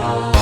Bye.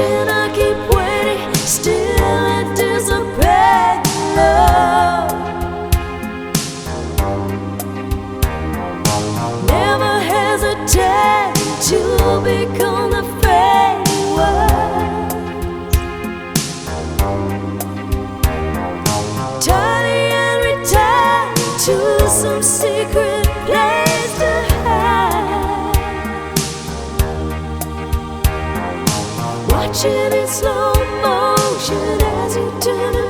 should Watching in slow motion as you turn